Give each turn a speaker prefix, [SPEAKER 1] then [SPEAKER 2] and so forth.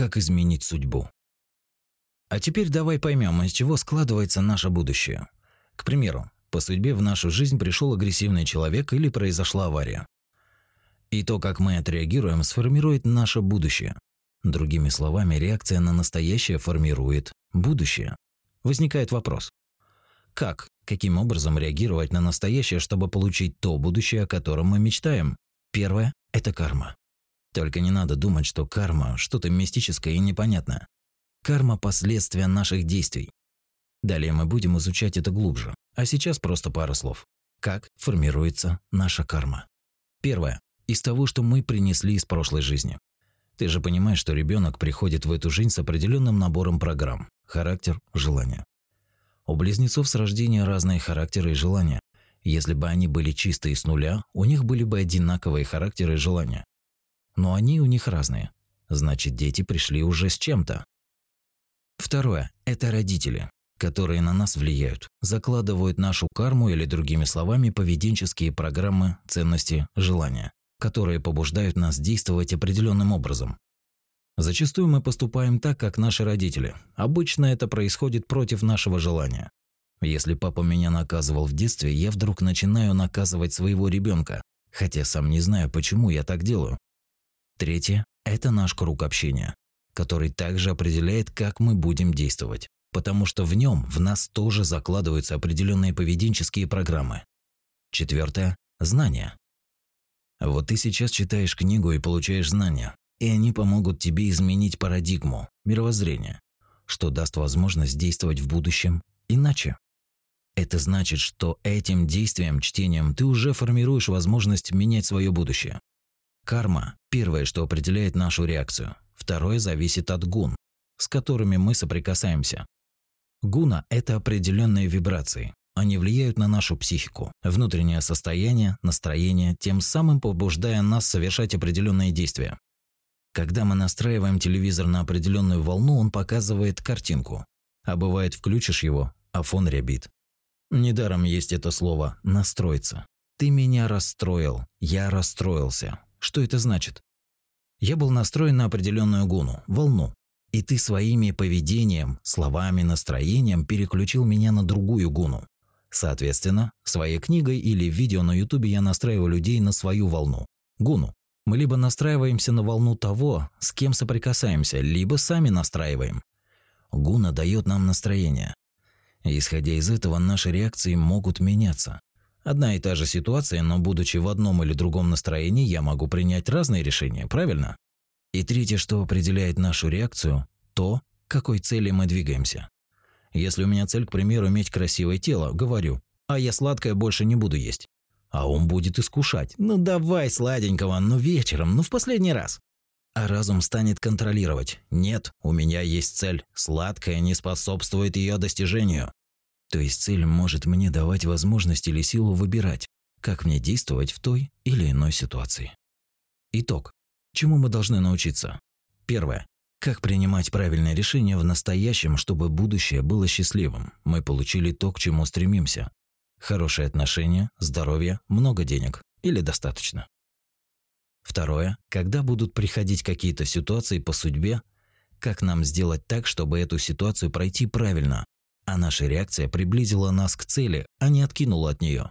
[SPEAKER 1] как изменить судьбу. А теперь давай поймем, из чего складывается наше будущее. К примеру, по судьбе в нашу жизнь пришел агрессивный человек или произошла авария. И то, как мы отреагируем, сформирует наше будущее. Другими словами, реакция на настоящее формирует будущее. Возникает вопрос. Как, каким образом реагировать на настоящее, чтобы получить то будущее, о котором мы мечтаем? Первое – это карма. Только не надо думать, что карма – что-то мистическое и непонятное. Карма – последствия наших действий. Далее мы будем изучать это глубже. А сейчас просто пара слов. Как формируется наша карма? Первое. Из того, что мы принесли из прошлой жизни. Ты же понимаешь, что ребенок приходит в эту жизнь с определенным набором программ, характер, желания. У близнецов с рождения разные характеры и желания. Если бы они были чистые с нуля, у них были бы одинаковые характеры и желания но они у них разные. Значит, дети пришли уже с чем-то. Второе – это родители, которые на нас влияют, закладывают нашу карму или, другими словами, поведенческие программы, ценности, желания, которые побуждают нас действовать определенным образом. Зачастую мы поступаем так, как наши родители. Обычно это происходит против нашего желания. Если папа меня наказывал в детстве, я вдруг начинаю наказывать своего ребенка, хотя сам не знаю, почему я так делаю. Третье – это наш круг общения, который также определяет, как мы будем действовать, потому что в нем в нас тоже закладываются определенные поведенческие программы. Четвертое – знания. Вот ты сейчас читаешь книгу и получаешь знания, и они помогут тебе изменить парадигму, мировоззрение, что даст возможность действовать в будущем иначе. Это значит, что этим действием, чтением ты уже формируешь возможность менять свое будущее. Карма – первое, что определяет нашу реакцию. Второе зависит от гун, с которыми мы соприкасаемся. Гуна – это определенные вибрации. Они влияют на нашу психику, внутреннее состояние, настроение, тем самым побуждая нас совершать определенные действия. Когда мы настраиваем телевизор на определенную волну, он показывает картинку. А бывает, включишь его, а фон рябит. Недаром есть это слово «настроиться». Ты меня расстроил, я расстроился. Что это значит? Я был настроен на определенную гуну, волну, и ты своими поведением, словами, настроением переключил меня на другую гуну. Соответственно, своей книгой или видео на ютубе я настраиваю людей на свою волну, гуну. Мы либо настраиваемся на волну того, с кем соприкасаемся, либо сами настраиваем. Гуна дает нам настроение. исходя из этого, наши реакции могут меняться. Одна и та же ситуация, но будучи в одном или другом настроении, я могу принять разные решения, правильно? И третье, что определяет нашу реакцию, то, к какой цели мы двигаемся. Если у меня цель, к примеру, иметь красивое тело, говорю, а я сладкое больше не буду есть. А он будет искушать. Ну давай сладенького, ну вечером, ну в последний раз. А разум станет контролировать. Нет, у меня есть цель. Сладкое не способствует ее достижению. То есть цель может мне давать возможность или силу выбирать, как мне действовать в той или иной ситуации. Итог. Чему мы должны научиться? Первое. Как принимать правильные решения в настоящем, чтобы будущее было счастливым. Мы получили то, к чему стремимся. Хорошие отношения, здоровье, много денег или достаточно. Второе. Когда будут приходить какие-то ситуации по судьбе, как нам сделать так, чтобы эту ситуацию пройти правильно, а наша реакция приблизила нас к цели, а не откинула от нее.